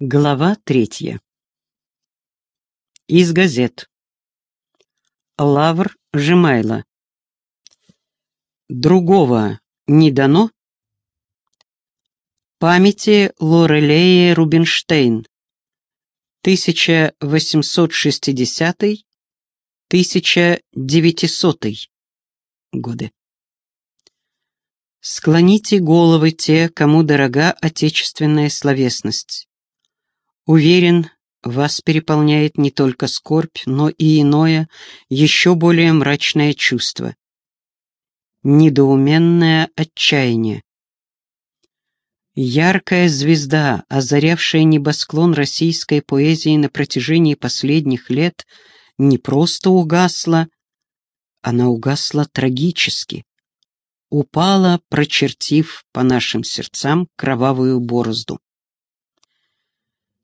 Глава третья. Из газет. Лавр Жемайло. Другого не дано. Памяти Лорелеи Рубинштейн. 1860-1900 годы. Склоните головы те, кому дорога отечественная словесность Уверен, вас переполняет не только скорбь, но и иное, еще более мрачное чувство. Недоуменное отчаяние. Яркая звезда, озарявшая небосклон российской поэзии на протяжении последних лет, не просто угасла, она угасла трагически. Упала, прочертив по нашим сердцам кровавую борозду.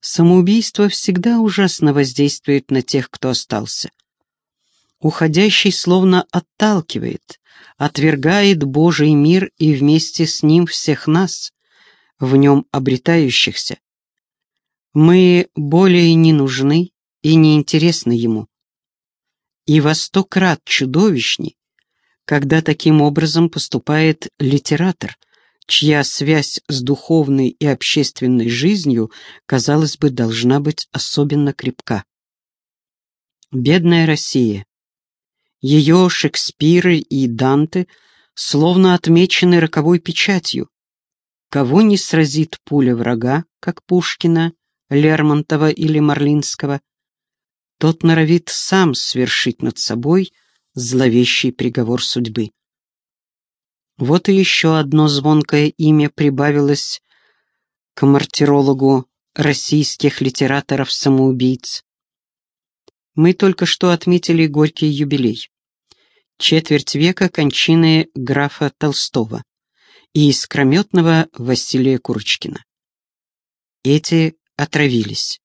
Самоубийство всегда ужасно воздействует на тех, кто остался. Уходящий словно отталкивает, отвергает Божий мир и вместе с ним всех нас, в нем обретающихся. Мы более не нужны и не интересны ему. И во сто крат чудовищней, когда таким образом поступает литератор — чья связь с духовной и общественной жизнью, казалось бы, должна быть особенно крепка. Бедная Россия. Ее Шекспиры и Данте словно отмечены роковой печатью. Кого не сразит пуля врага, как Пушкина, Лермонтова или Марлинского, тот норовит сам свершить над собой зловещий приговор судьбы. Вот и еще одно звонкое имя прибавилось к мартирологу российских литераторов-самоубийц. Мы только что отметили горький юбилей. Четверть века кончины графа Толстого и искрометного Василия Курочкина. Эти отравились.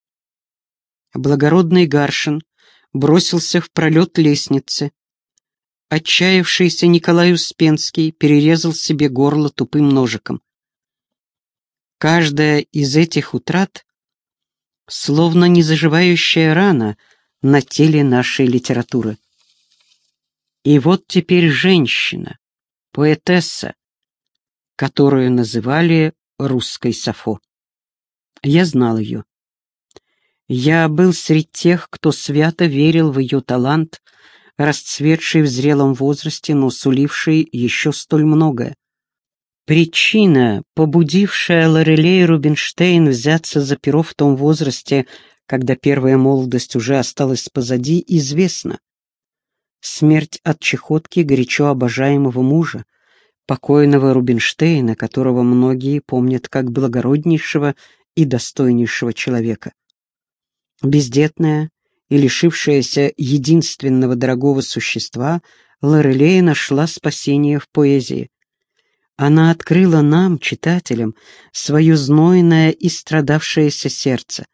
Благородный Гаршин бросился в пролет лестницы, Отчаявшийся Николай Успенский перерезал себе горло тупым ножиком. Каждая из этих утрат словно незаживающая рана на теле нашей литературы. И вот теперь женщина, поэтесса, которую называли русской Сафо. Я знал ее. Я был среди тех, кто свято верил в ее талант, расцветший в зрелом возрасте, но суливший еще столь многое. Причина, побудившая Лорелей Рубинштейн взяться за перо в том возрасте, когда первая молодость уже осталась позади, известна. Смерть от чехотки горячо обожаемого мужа, покойного Рубинштейна, которого многие помнят как благороднейшего и достойнейшего человека. Бездетная, и лишившаяся единственного дорогого существа, Лорелея нашла спасение в поэзии. Она открыла нам, читателям, свое знойное и страдавшееся сердце,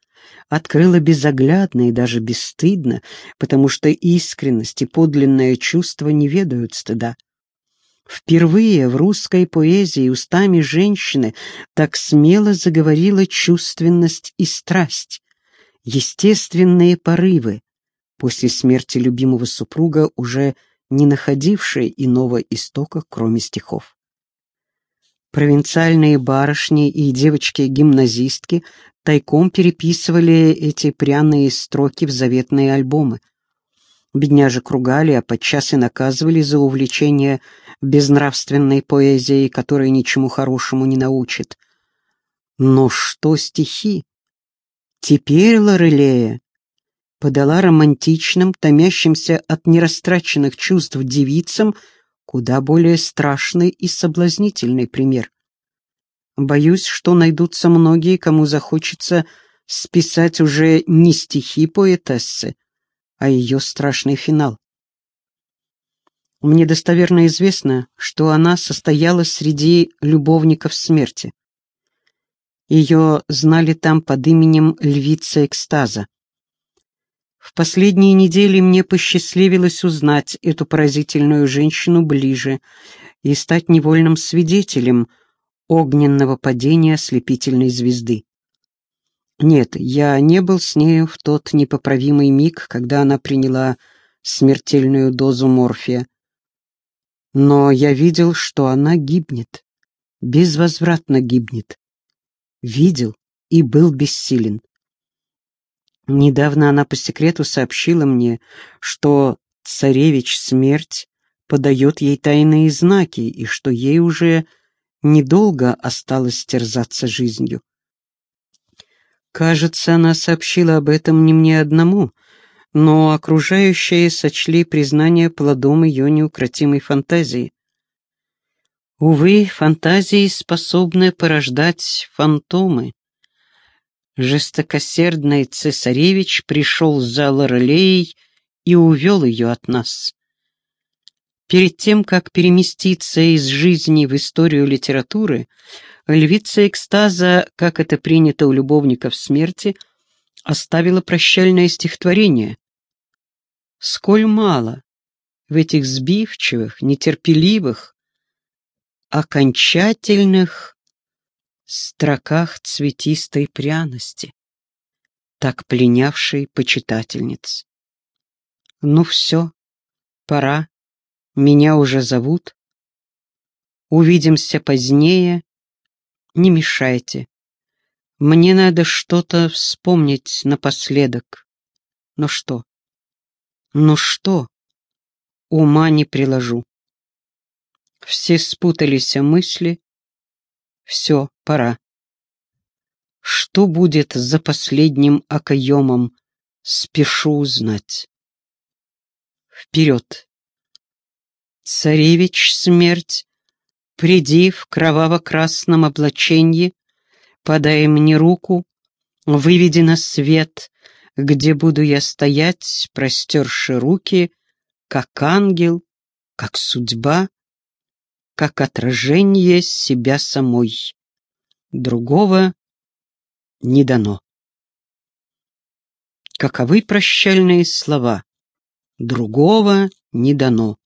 открыла безоглядно и даже бесстыдно, потому что искренность и подлинное чувство не ведают стыда. Впервые в русской поэзии устами женщины так смело заговорила чувственность и страсть, естественные порывы, после смерти любимого супруга, уже не находившие иного истока, кроме стихов. Провинциальные барышни и девочки-гимназистки тайком переписывали эти пряные строки в заветные альбомы. Бедняжек ругали, а подчас и наказывали за увлечение безнравственной поэзией, которая ничему хорошему не научит. Но что стихи? Теперь Лорелея подала романтичным, томящимся от нерастраченных чувств девицам куда более страшный и соблазнительный пример. Боюсь, что найдутся многие, кому захочется списать уже не стихи поэтессы, а ее страшный финал. Мне достоверно известно, что она состояла среди любовников смерти. Ее знали там под именем Львица Экстаза. В последние недели мне посчастливилось узнать эту поразительную женщину ближе и стать невольным свидетелем огненного падения ослепительной звезды. Нет, я не был с нею в тот непоправимый миг, когда она приняла смертельную дозу морфия. Но я видел, что она гибнет, безвозвратно гибнет. Видел и был бессилен. Недавно она по секрету сообщила мне, что царевич смерть подает ей тайные знаки и что ей уже недолго осталось терзаться жизнью. Кажется, она сообщила об этом не мне одному, но окружающие сочли признание плодом ее неукротимой фантазии. Увы, фантазии способны порождать фантомы. Жестокосердный цесаревич пришел за Лорелеей и увел ее от нас. Перед тем, как переместиться из жизни в историю литературы, львица экстаза, как это принято у любовников смерти, оставила прощальное стихотворение. Сколь мало в этих сбивчивых, нетерпеливых, окончательных строках цветистой пряности, так пленявшей почитательниц. Ну все, пора, меня уже зовут. Увидимся позднее. Не мешайте. Мне надо что-то вспомнить напоследок. Ну что? Ну что? Ума не приложу. Все спутались мысли. Все, пора. Что будет за последним окоемом, спешу узнать. Вперед! Царевич смерть, приди в кроваво-красном облаченье, подай мне руку, выведи на свет, где буду я стоять, простерши руки, как ангел, как судьба, как отражение себя самой. Другого не дано. Каковы прощальные слова? Другого не дано.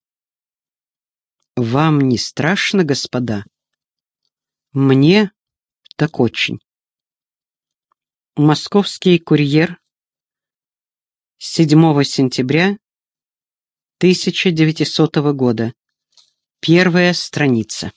Вам не страшно, господа? Мне так очень. Московский курьер 7 сентября 1900 года. Первая страница.